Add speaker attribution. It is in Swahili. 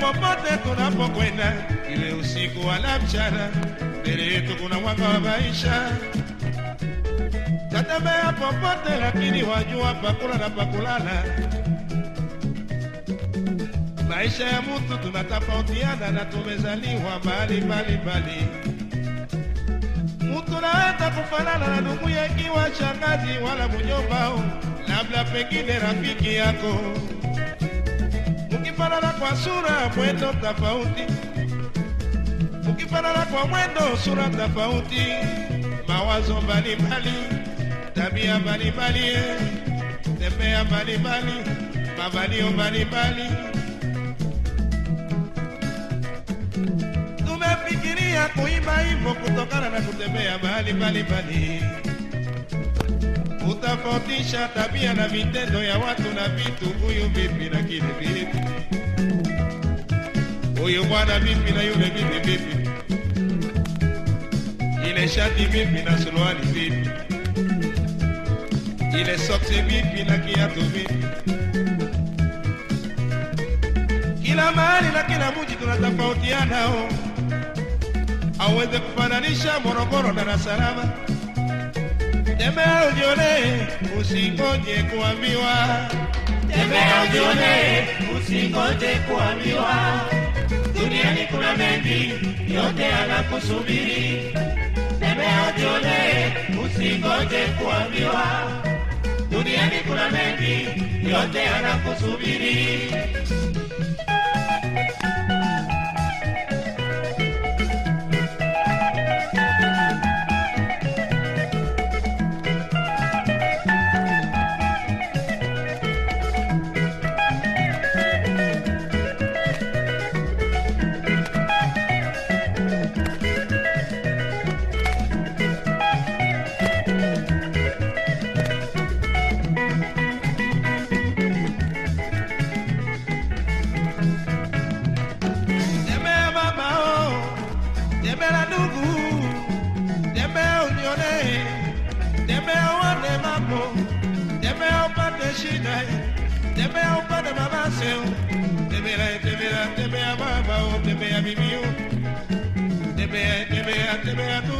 Speaker 1: popote tunapokwenda, ile usiku wala mchana, mbele yetu kuna mwanga wa maisha. Tatembea popote, lakini wajua pakula na pakulala. Maisha ya mtu tunatofautiana na tumezaliwa mbali mbali mbali. Mtu naweza kufanana na ndugu yakiwa shangazi wala mjomba, labda pengine rafiki yako. Ukifanana kwa sura, mwendo tofauti, ukifanana kwa mwendo, sura tofauti, mawazo mbalimbali, tabia mbalimbali, tembea mbalimbali, mavalio mbalimbali. Tumefikiria kuimba hivyo kutokana na kutembea mahali mbalimbali kutofautisha tabia na vitendo ya watu na vitu, huyu vipi na kile vipi, huyu bwana vipi na yule vipi vipi, ile shati vipi na suruali vipi, ile soksi vipi na kiatu vipi. Kila mahali na kila mji tunatofautiana, Hauwezi kufananisha Morogoro Dar es Salaam. Tembea ujione, usingoje kuambiwa.
Speaker 2: Tembea ujione, usingoje kuambiwa. Duniani kuna mengi, yote yanakusubiri. Tembea ujione, usingoje kuambiwa. Duniani kuna mengi, yote yanakusubiri.
Speaker 1: Tembea unione, tembea uone mambo, tembea upate shida, tembea upate mabaseo, tembea tembea tembea baba oh, tembea bibi oh, tembea tembea tembea ndugu, tembea